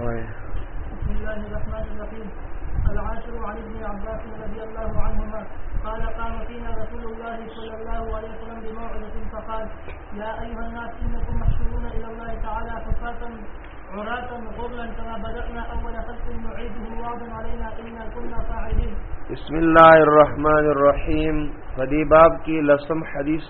وای بسم الله الرحمن الرحيم العاشر عن ابن عباس رضي الله عنهما قال قام فينا رسول الله صلى الله عليه وسلم بموعظة فقال يا أيها الناس إنكم محشورون إلى الله تعالى حفاة عراة غرلا كما بدأنا أول خلق نعيده واض علينا إنا كنا فاعلين بسم الله الرحمن الرحیم فدی باب کی لسم حدیث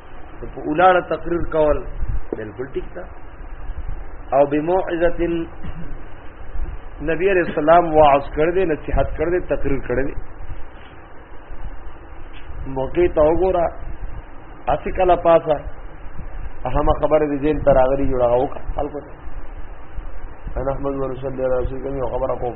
په اولاړه تقریر کول بالکل ټیک ده او بموعظه نبی علیہ السلام واعظ کړ دې نصيحت کړ دې تقریر کړ دې موقع ته وګوره اسی کله پاسه اهم خبره دې جیل تر اغلی جوړه وکړه خلکو ته انا احمد ورسول الله رسول کوم خبره کوم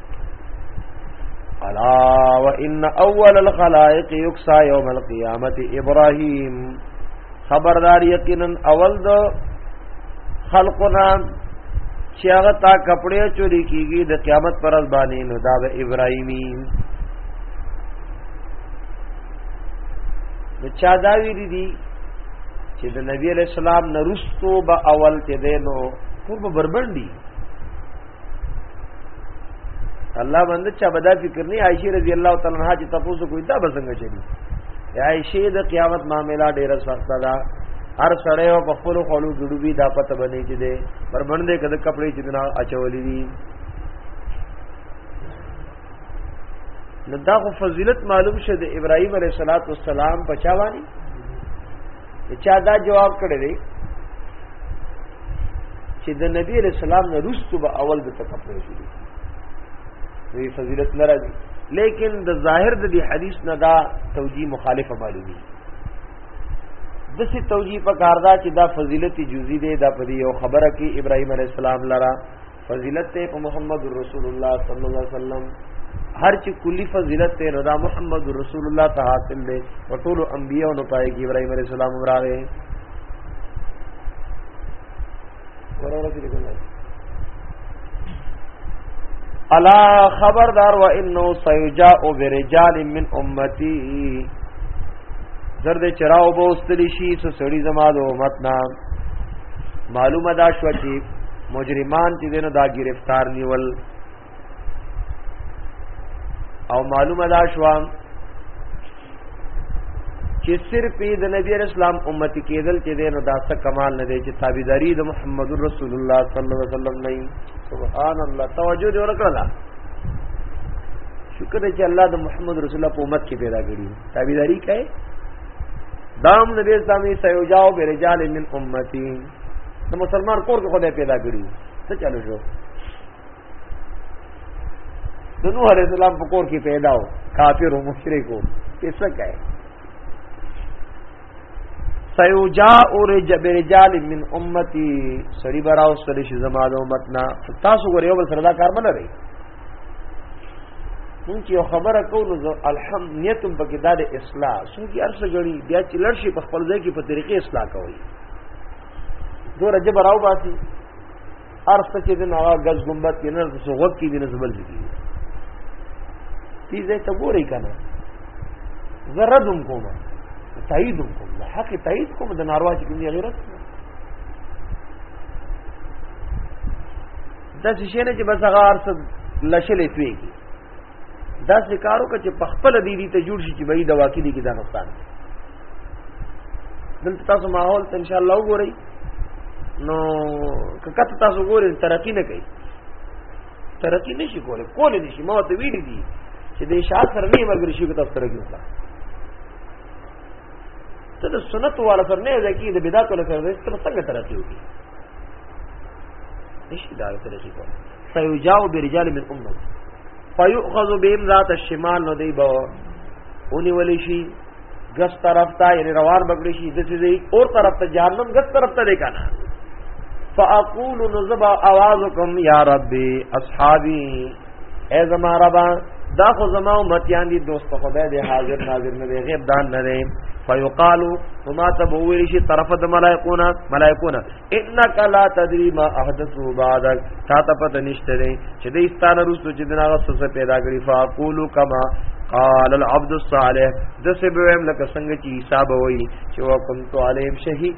الا وان اول الخلائق يكسى يوم القيامه ابراهيم خبردار یقینا اول دو خلقنا چې هغه تا کپڑے چوری کیږي د قیامت پر ورځ باندې نو دا به ابراهیمی نو چا دا ویری دي چې د نبی علیہ السلام نرستو به اول ته دینو ټول بربندي الله باندې چا بدا فکر نه عائشه رضی الله تعالی عنها چې تاسو کوی دا بسنګ چلی عائشه د قیامت معاملې ډیره سخته ده هر سړی او خپل خلو جوړوي دا پته باندې چې ده پر باندې کده کپڑے چې نه اچولې دي نو دا خو فضیلت معلوم شه د ابراهیم علیه الصلاۃ والسلام بچا باندې چا دا جواب کړی دی چې د نبی علیہ السلام نه رستو به اول د تکفر شي وی فضیلت نه راځي لیکن د ظاهر د دې حدیث نه دا توجیه مخالفه معلومي دسه توجیه په کاردا چې دا فضیلت جزئی دی دا په یو خبره کې ابراهیم علیه السلام لرا فضیلت ته په محمد رسول الله صلی الله علیه وسلم هر چې کلی فضیلت ته رضا محمد رسول الله ته حاصل دی او ټول انبیاء نو پای کې ابراهیم علیه السلام راغی ورور کې کومه الا خبردار و انه سيجاء برجال من امتي زرد چراو بوستلی شي سو سړی زما د امت نام معلومه دا شو چې مجرمان چې دینو دا گرفتار نیول او معلومه دا شو چې صرف د نبی اسلام امت کېدل چې دینو دا څه کمال نه دی چې تابعداري د محمد رسول الله صلی الله علیه وسلم نه سبحان الله توجه دې ورکړه شکر چې الله د محمد رسول الله په امت کې پیدا کړی تابعداري کوي دام نبی اسلامي سيوجاو برجال من امتي د مسلمان کور کې خدای پیدا کړی څه چلو شو د نوح عليه السلام په کور کې پیدا و کافر او مشرک و څه کوي سيوجاء برجال من امتي سړي براو سړي شي زمادو متنا تاسو غره یو بل سره دا کار منه مونږ یو خبره کوو نو الحمد نیتم پکې دا د اصلاح څوک یې ارسه غړي بیا چې لړ شي په خپل ځای کې په طریقې اصلاح کوي دوه رجب راو باسي ارسه چې د نوا غز ګمبت کې نه څه غوږ کې دي نه زبل دي دې ځای ته ګوري کنه زردم کوم تایید کوم حق تایید کوم د ناروا چې کوم غیرت دا شي نه چې بس هغه ارس لشلې توي کی دا ذکرو کې چې پخپل دی دی ته جوړ شي چې وای دا واقع دي کې دا نقصان دلته تاسو ماحول ته ان شاء الله وګورئ نو ککته تاسو ګورئ ترقی نه کوي ترقی نشي کوله کول نشي ما ته ویډی دي چې د شاه سره نه مرګ شي کو تاسو ترقی وکړه ته د سنت والا سره نه ځکه د بدعت ولا سره ته څنګه ترقی وکي نشي دا ترقی کوي سيجاو برجال من امه فيؤخذ بهم ذات الشمال نو دی به اونې ولې شي ګس طرف ته یعنی روان بګړي شي د دې اور طرف ته جهنم ګس طرف ته دی کنه فاقول نزبا اوازکم یا ربی اصحابی اے زما ربا دا خو زما امتیان دي دوست خدای دې حاضر ناظر نه دی غیب دان نه دی فیقالو وما تبویل شي طرف د ملائکونا ملائکونا انک لا تدری ما احدثو بعدک تا ته پته نشته دی چې دې ستان رسو چې دغه څه پیدا کړی فاقولو کما قال العبد الصالح د سبویم لکه څنګه چې حساب وای چې وکنت علیم شهید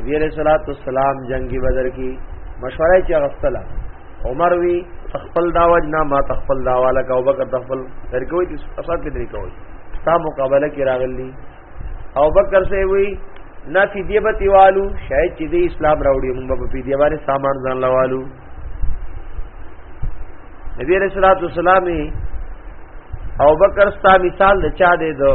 نبی علیہ الصلوۃ والسلام جنگی بدر کی مشوره چې غستله عمر وی تخپل داوج نه ما تخپل داواله کا ابوبکر تخپل در کوي چې اسات کې درې کوي تا مقابله کې راغلی ابوبکر سے وی نه فی دی به تیوالو شاید چې دی اسلام راوړي موږ په فی دی باندې سامان ځان لوالو نبی رسول الله صلی الله علیه وسلم او بکر ستا مثال د چا دی دو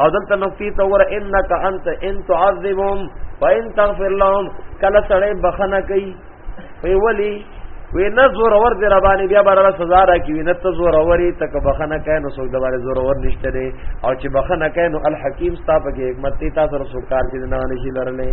او دلته نقطې ته ور انک انت ان تعذبهم فان تغفر لهم کله سړی بخنه کوي وی ولی وی نه زور ور دی ربانی بیا بار سزا را کی نه ته زور وری تک بخنه کین نو سوګ دوباره زور ور نشته دی او چې بخنه کین نو الحکیم ستا په حکمت تی تاسو سره سوکار دي نه نشي لرلې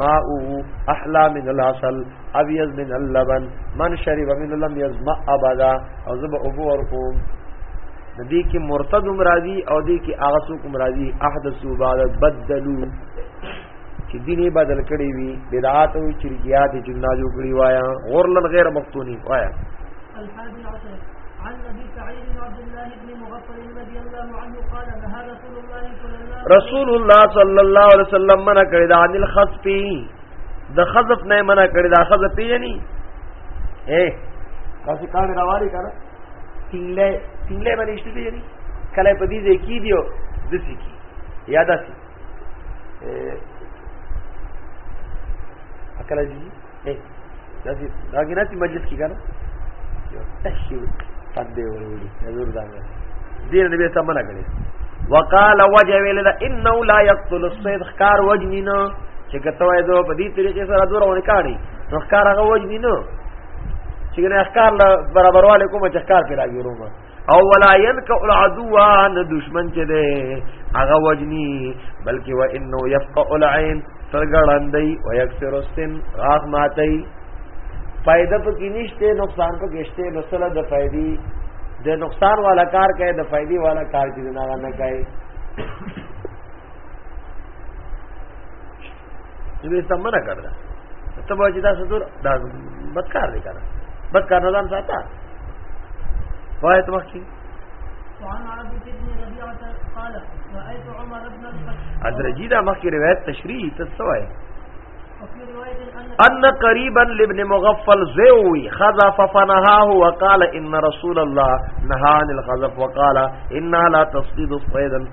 ماؤه احلا من العسل ابيض من اللبن من شرب من لم يزمع ابدا او زب ابو ورقوم ندی کی مرتد مرادی او دی کی اغسو کوم راضی احدثو بعد بدلو چې دیني بدل کړی وي بدعات او چرګیات جنا جو کړی وایا غورلن غیر مقتونی وایا الحادي عشر عن ابي سعيد عبد الله رسول الله صلی الله علیه وسلم منع کړی دا عن الخصف د خذف نه منع کړی دا خذف پیجنی اے کاسي کار راوالي کړه ټینګله ټینګله باندې شته پیجنی کله په دې ځای کې دیو د څه کې یاد اسی اکل جی داسې دا کې نه چې مجلس کې کنه تشي پدې وروړي حضور دا دین نبی ته منع کړی وقال وجه ویل دا انه لا يقتل الصيد خار وجنی نه چې کته وای زه په دې طریقې سره دور ونه کاړي نو خار هغه وجنی نه چې نه خار برابرواله کوم چې خار پیرا ګورم او ولا ينك العدو ان دشمن چې ده هغه وجني بلکې و انه يفقع العين سرګړندې او يكسر السن راغ ماتي فائدہ پکې نشته نقصان پکې شته مسله د فائدې د نقصان والا کار کوي د فائدې والا کار دې نه نه کوي نبی اسلام منع کړ دا ته به چې دا څه دور دا بدکار دی کنه بدکار نه ځان ساته وایته مخکې وعن عربي بن ربيعة قال رأيت عمر بن الخطاب ادرجي دا مخکې روایت تشریح ته سوای ان قریبا لابن مغفل زوی خذف فنهاه وقال ان رسول الله نهى عن الخذف وقال ان لا تصيد صيدا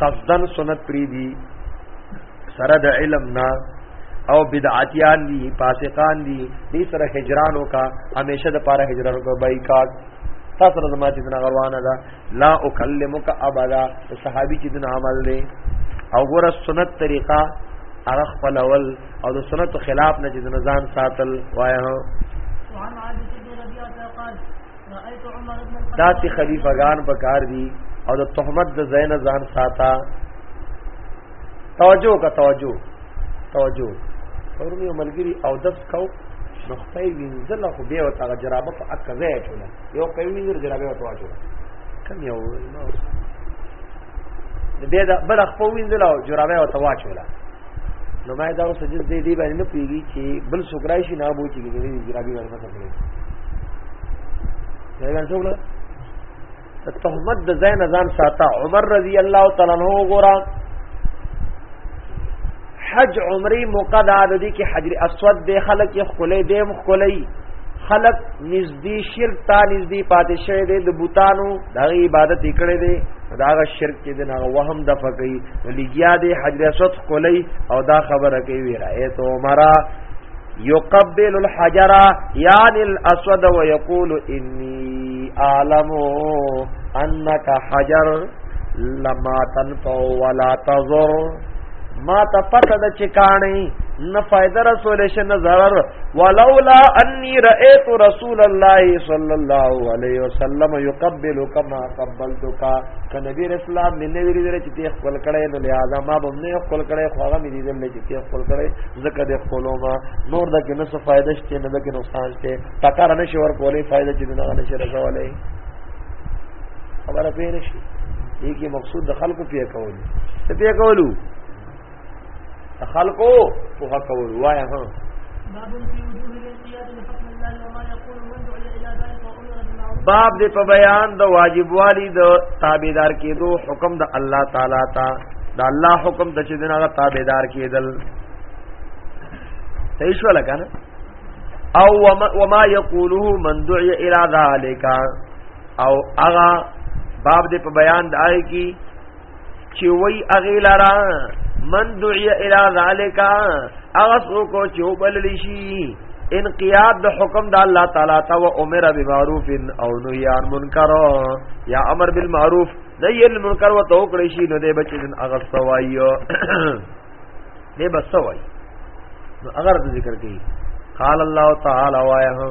قصدن سنت پری دی سره د علم نه او بدعتیان دی فاسقان دی دې سره هجران وکا همیشه د پاره هجران کو بایکاټ تاسو نه زما چې دنا غروانه ده لا اکلمک ابدا صحابي چې دنا عمل دی او ګور سنت طریقه ارخ پلول او د سنت خلاف نه چې دنا ځان ساتل وایو وعن عائشة رضي الله عنها قال دا چې خلیفګان په کار دي او د تهمت د زین ځان ساته توجه کا توجه توجه ورونی ملګری او دس کو نخپې وینځل خو به او تا جرابه په اکه ځای چولا یو په وینځل جرابه او توجه کم یو نو به دا بل خپو وینځل او جرابه او توجه نو ما دا اوس دې دې باندې نه پیږي چې بل سګرای شي نه بوچي کې دې جرابي ورمه دا ګان څوک ده تهمت د زین ځان ساته عمر رضی الله تعالی عنہ ګورا حج عمره مقدا د دې کې حجر اسود د خلک یې خلې دیم خلې خلق نزدې شرک تا نزدې پاتې شوی دی د بوتانو د عبادت کړي دی دا غ شرک چې دغه وهم د فقې لګیا دی حجر اسود خلې او دا خبره کوي راي تو مرا یقبل الحجر یعنی الاسود ويقول انی اعلم انك حجر لما تنفع ولا تضر ما ته پته د چکانې نه فائدہ رسول شه نه zarar ولولا انی رأیت رسول الله صلی الله علیه وسلم یقبل کما قبلتک ک نبی رسول الله مې نه ویل چې ته خپل کړه نو لہذا ما به نه خپل کړه خو هغه مې دې نه چې ته خپل کړه ځکه د خپلو ما نور د کې نه څه فائدہ شته نه د کې نقصان شته ټکر نه شي ورکولې فائدہ چې نه نه شي رسولې خبره پې نه شي دې کې مقصود د خلکو پې کول څه پې کولو خلکو په حق کول وای ها باب دې په بیان د واجبوالي د تابعدار کېدو حکم د الله تعالی تا د الله حکم د چې دغه تابعدار کېدل صحیح شو لکه نه او وما یقوله من دعی الی ذالک او اغا باب دې په بیان د آی کی چې وای اغه لرا من دعی الی ذالک اغه څوک چې وبلل شي انقیاد د حکم د الله تعالی ته او امر بالمعروف او نهی عن منکر یا امر بالمعروف نهی عن منکر و تو کړی شي نو دې بچی دن اغه سوایو دې بس سوای نو اگر ذکر کړي قال الله تعالی وایا هو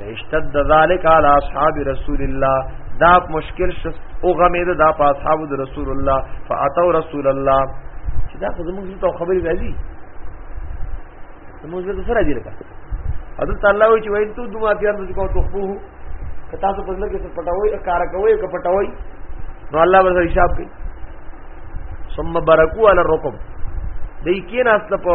اشتد ذلك على اصحاب رسول الله دا مشکل شخص او غمید دا په اصحاب رسول الله فاتو رسول الله چې دا خو زموږ ته خبرې راځي زموږ ته سره دی لکه حضرت الله وی چې وای ته دوه اتیار د کو تخفوه کتا ته پزله کې پټاوي کار کوي ک پټاوي نو الله ورته حساب کوي ثم برکو علی الرکب دای کې ناس په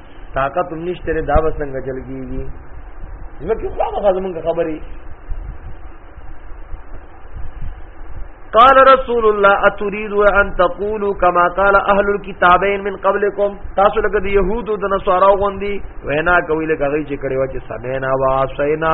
طاقت هم نشته دا به څنګه چل کیږي زمکه خو هغه زمونږ خبري قال رسول الله اتريد ان تقولوا كما قال اهل الكتابين من قبلكم تاسو لکه د يهودو د نصارا غوندي وینا کوي لکه غي چې کړي و چې سمینا واسینا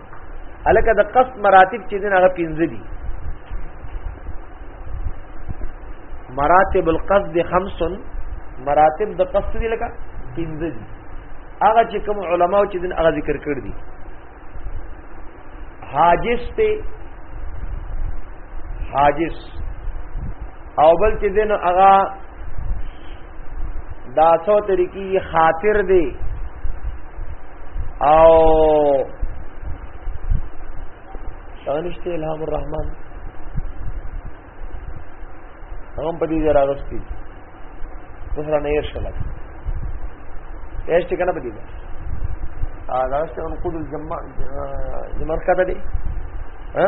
الکه د قصد مراتب چې دین هغه پنځه دي مراتب القصد خمس مراتب د قصد دی لکه پنځه دي هغه چې کوم علما چې دین هغه ذکر کړ دي حاجس ته حاجس او بل چې دین هغه دا څو طریقې خاطر دی او دانشته الهام الرحمن هم په دې راغستی وسره نه یې شلک ايش ټکنه بدی ده ا دا څه ان قدل جمع جمع کړه دې ها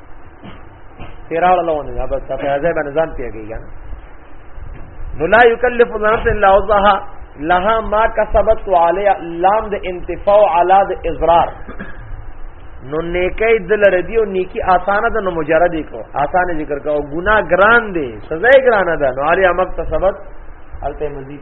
پیراړ لونه دا بس په ځای باندې ځان پیږي ګان نو لا یکلف نفس الا وسعها لها ما کسبت علی لام د انتفاع علی د اضرار نو نیکی دل ردی او نیکی آسانه ده نو مجرد کو آسانه ذکر کو ګناه ګران دی سزا ګرانه ده نو علی امک تسبت الته مزید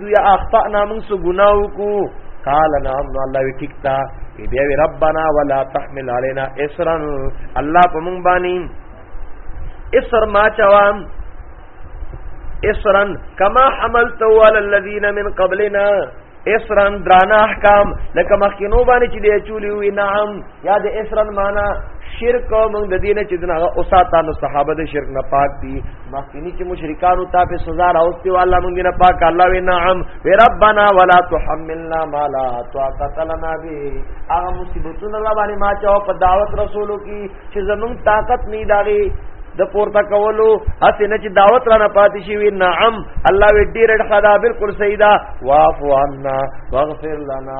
یا اخطانا من سو گناو کو قال نعم نو الله وی ٹھیک تا ای بیا وی ربنا ولا تحمل علينا اسرا الله په مونږ باندې اسر ما چوام اسرا کما حملت على الذين من قبلنا اسرا درانا احکام لکه مخکینو باندې چې دی چولی وی نعم یا د اسرن معنا شرک او موږ د دینه چې دغه اوساتانو صحابه د شرک نه پاک دي مخکینی چې مشرکانو ته په سزا راوستي والله موږ نه پاک الله و نعم و ربنا ولا تحملنا ما لا طاقت لنا به هغه مصیبتونه را باندې ما چاو په دعوت رسولو کې چې زموږ طاقت نه داغي د پورته کولو هڅه نه چې دعوت را نه پاتې شي وی نعم الله وی ډیر ډیر خدا بالکل سیدا واعف عنا واغفر لنا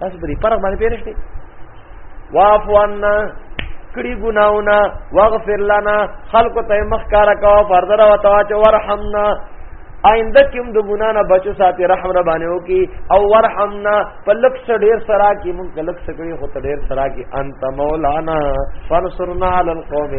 تاسو به دې فرق باندې پیرش دي واعف عنا کړي ګناونه واغفر لنا خلق ته مخکاره کا فردره وتا چې ورحمنا آینده کوم د ګنا نه بچو ساتي رحم نه باندې وکي او ورحمنا پلک سره ډیر سرا کی مونږ کلک سکړي هو ته ډیر سرا کی انت مولانا فنصرنا علی القوم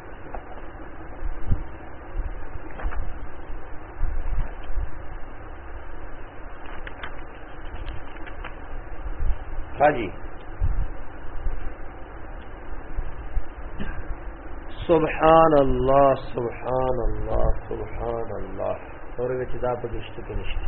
حاجی سبحان الله سبحان الله سبحان الله اورګه چې دا په دشت کې نشته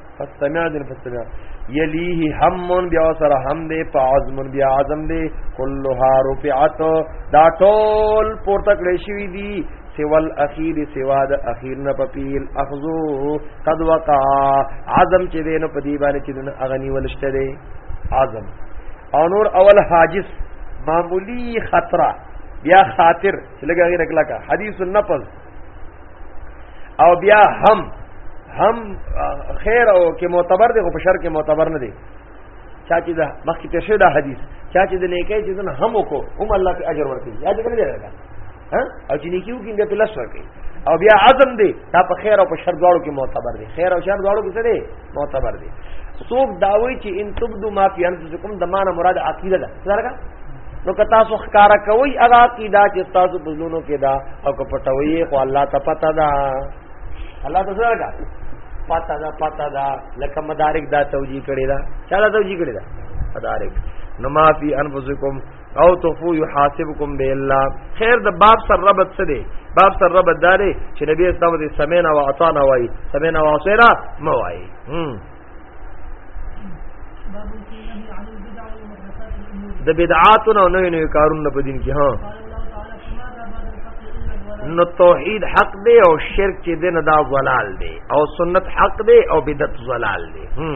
فاستمع دین فاستمع یلیه همون بیا سره هم دی په عزم بیا عزم دی کلها رفعت دا ټول پورته کړی شوی دی سوال اخیر سوا د اخیر نه پپیل اخذو قد وقع عزم چې دینو په دی باندې چې دنه اغنی ولشته دی عزم او نور اول حاجز معمولی خطره بیا خاطر چې لګا غیر کلا کا حدیث النفذ او بیا هم هم خیر او کې معتبر دی خو په شر کې معتبر نه دی چا چې دا مخکې تر شوی دا حدیث چا چې د نیکۍ چې دن هم وکړو هم الله په اجر ورکړي یا دې کړی دا ها او چې نیکیو کې دې په لس ورکړي او بیا عزم دی دا په خیر او په شر دواړو کې معتبر دی خیر او شر دواړو کې څه دی معتبر دی څوک داوی چې ان تبدو ما فی انفسکم د معنا مراد عقیده ده څنګه نو که تاسو ښکارا کوي هغه عقیده چې تاسو بزلونو کې دا او که پټوي خو الله ته پتا ده الله ته څنګه پتا ده پتا ده لکه مدارک دا توجیه کړی دا چا دا توجیه کړی دا مدارک نو ما فی انفسکم او تخفو یحاسبکم به الله خیر د باب سر ربط څه دی باب سر ربط داري چې نبی اسلام دې سمینا و عطانا وای سمینا و عصیرا مو وای د بدعات او نوې نوې کارونه په دین کې ها نو توحید حق دی او شرک چې دین دا ضلال دی او سنت حق دی او بدعت ضلال دی هم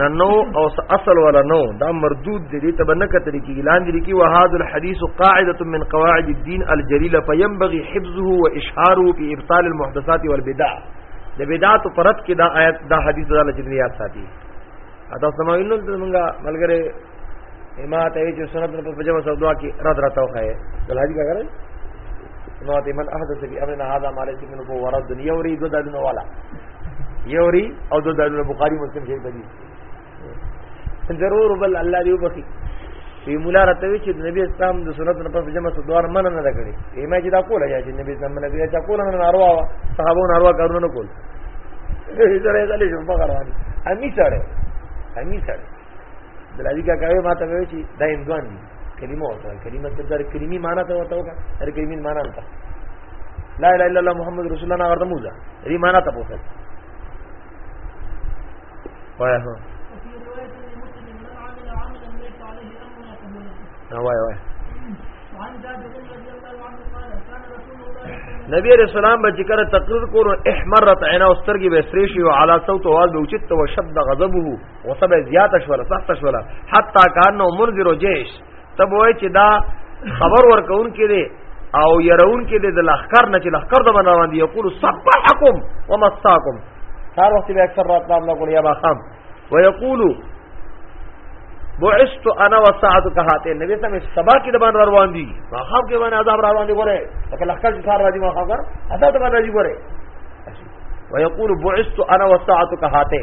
نه نو او اصل ولا نو دا مردود دی دې ته بنه کتل کیږي لاندې لیکي وهاد الحديث قاعده من قواعد الدين الجليله فينبغي حفظه واشهاره في ابطال المحدثات والبدع د بدعات پرد کې دا آیت دا حدیث دا لجنیات ساتي اته سماوینو دغه ملګری ما ته وی چې سنت په پجو سو دعا کې رد راته وخه ول حاجی کا غره نو ته من احدث بی امرنا هذا ما ليس منه فهو رد یو ری دو دالونه والا یو ری او دو دالونه بخاری مسلم شریف دی ضرور بل الله دی وبخي وی مولا راته وی چې نبی اسلام د سنت نه پس جمع سو دوار من نه کړی ایمه چې دا کوله چې نبی اسلام نه کړی چې کوله نه ناروا وا صحابو ناروا کارونه نه کول زره زله شو بغرانی امی سره امی سره دلالي کا کوي ما ته وی چې دا اندوان دي کلمه ورته کلمه څه در کلمي معنی ته ورته وکړه هر کلمي معنی ته لا اله الا الله محمد رسول الله ورته موزه ری معنی ته پوښتنه وایه وای وای نبی رسول الله به ذکر تقریر کورو احمرت عینا واسترګي به سري شي او علا صوت او اوچت وشد غضبه غصه به زیاته شوله سخته شوله حتی کانو منذر جیش تب وای چې دا خبر ورکون کې دی او يرون کې د لخر نه چې لخر د بن روان دي یقول صبحكم ومساكم هر وخت به اکثر رات نام لګول یا باخام ويقول بعثت انا وساعت کهاته نبی سم سبا کې د بن روان دي باخام کې باندې عذاب روان دي ګوره لکه لخر چې سار راځي باخام ګر عذاب باندې راځي ګوره ويقول بعثت انا وساعت کهاته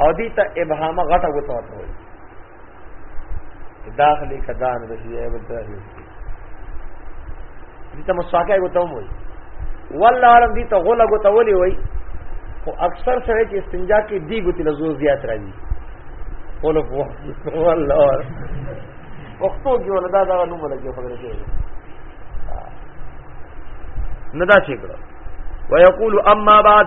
او دې ته ابهام غټه وته وي داخلي کدان د شي ایبل ته دي ته مساکه وته وي والله عالم دې ته غولا وته ولي وي خو اکثر سره چې استنجا کې دی ګوتې له زور زیات راځي قول په والله وختو کې ولدا دا نو ملګری خبره کوي ندا شي کړو ويقول اما بعد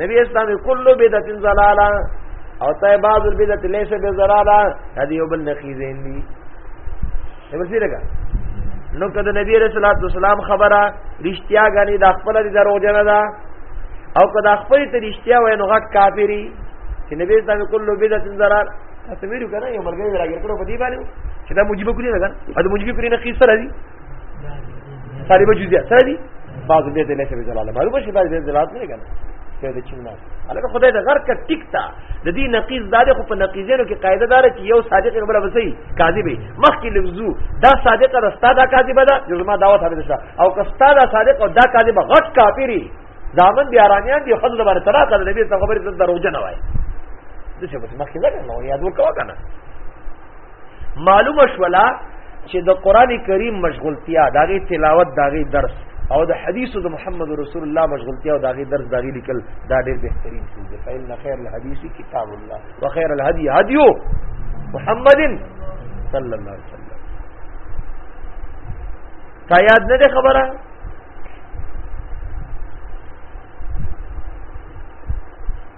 نبی اسلام کلو بدعت زلالا او تا بعض البدعت ليس بزلالا هذه یو بل نخیزین دی نمسی لگا نو کده نبی رسول الله والسلام خبره رښتیا غني د خپل د درو جنا ده او کده خپل ته رښتیا وای نو غټ کافری چې نبی اسلام کلو بدعت زلال تاسو ویلو کنه یو مرګ راګر کړو په دې باندې چې دا موجب کړی نه کنه دا موجب کړی نه خیسره دی طالب جزئیات سره دي بعض دې دې لکه جلاله معلومه شي بعض دې جلاله نه کنه ته دې چنه الکه خدای دې غر کا ټیک تا د دې نقیز دار خو په نقیزینو کې قاعده دار چې یو صادق بل وسی کاذب مخکې لفظو دا صادق رستا دا کاذب ده جزما دعوت حاضر شو او کستا دا صادق او دا کاذب غټ کافری ځامن دي ارانیان دي خدای باندې ترا کړ نبی څنګه خبرې ته دروځنه وای د څه په مخکې لګنه یاد وکاو کنه معلومه شولا چې د قران کریم مشغولتیا داغه تلاوت داغه درس او د حدیث د محمد رسول الله مشغولتیا او داغه درس داغه لیکل دا ډېر بهترین څه دی فإن خیر الحدیث کتاب الله وخیر الهدی هدی محمد صلی الله علیه وسلم تا یاد نه ده خبره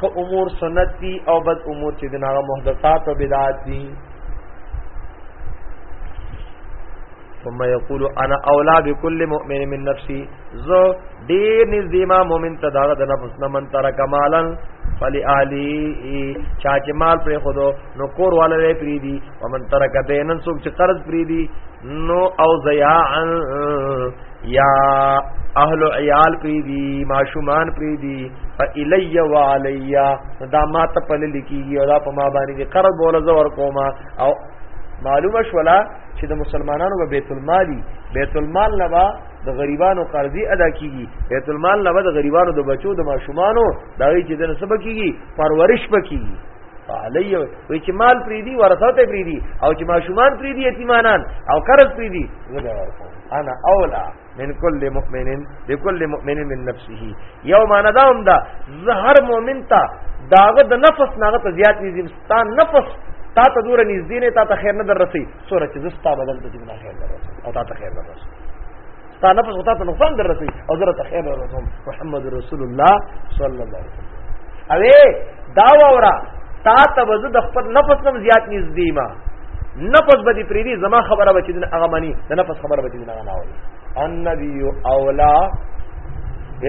خو امور سنت دي او بد امور چې دغه محدثات او بدعات دي ثم يقول انا اولى بكل مؤمن من نفسي زه ډیر نږدې ما مؤمن ته دا د نفس نه من تر کمالن فلی علی چا چې مال پر خودو نو کور والے پری دی ومن ترک بینن سوک چې قرض پری دی نو او ضیاعا یا اهل عیال پری دی ماشومان پری دی فالی و علی دا ما ته پل لکیږي او دا په ما باندې قرض بوله زور کوما او معلومه شولا چې د مسلمانانو په بیت المالی بیت المال لبا د غریبانو قرضې ادا کیږي بیت المال لبا د غریبانو د بچو د ماشومانو دا وی چې د نسب کیږي پرورش پکې علی وی چې مال پری دی ورثه ته پری دی او چې ماشومان پری دی یتیمانان او قرض پری دی زه ورکوم انا اولا من کل مؤمن بكل مؤمن من نفسه یوم انا داوم دا زهر مؤمن تا داغه د نفس ناغه ته زیات نږدې ستا نفس تا ته دور نږدې نه تا ته خیر نه در رسي سورہ چې زستا بدن ته جنہ خیر در رسي او تا ته خیر در رسي تا نفس غتا ته نقصان در رسي او زره ته خیر رسول محمد رسول الله صلی الله علیه وسلم اوی دا وورا تا ته وزو د خپل نفس نم زیات نږدې ما نفس بدی پریدي زما خبره بچی دین هغه مانی د نفس خبره بچی دین هغه ناوي النبي اولا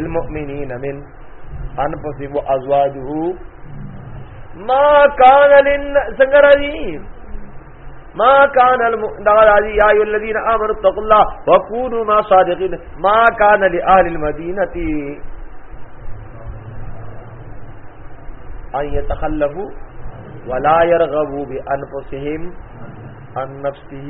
المؤمنین من انفسهم وازواجه ما كان لن سنگرا جی ما كان الذي يا ايها الذين امنوا اتقوا الله وكونوا مع الصادقين ما كان لاهل المدينه ان يتخلفوا ولا يرغبوا بانفسهم عن نفسه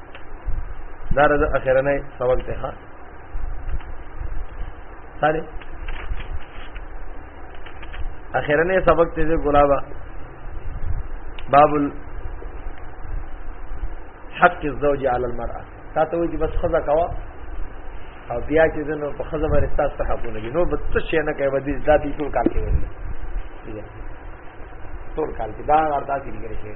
دا رد اخرنه سبق ته ها ساري اخرنه سبق ته ګلابا باب حق الزوج على المرأه تا ته وایي بس خزه کوا او بیا چې دنو په خزه باندې تاسو ته حقونه دي نو بس څه نه کوي ودی دا دي ټول کار کوي ټول کار کې دا ارتا کې لري